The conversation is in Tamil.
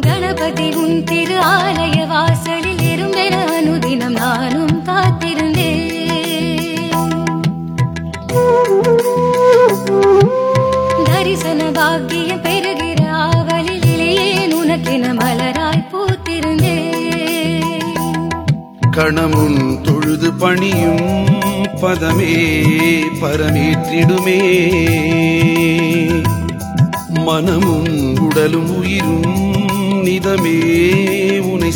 கணபதி உன் திரு ஆலய வாசலில் இருந்தென அனுதினம் நானும் காத்திருந்தேன். தரிசன பாக்கியம் பெறுகிற ஆவலில் இளையேன் உனக்கென மலராய் பூத்திருந்தேன். கணமும் தொழுது பணியும் பதமே பரமேற்றிடுமே. மனமும் உடலும் உயிரும் நிதமே உனை சேர்ந்திடுமே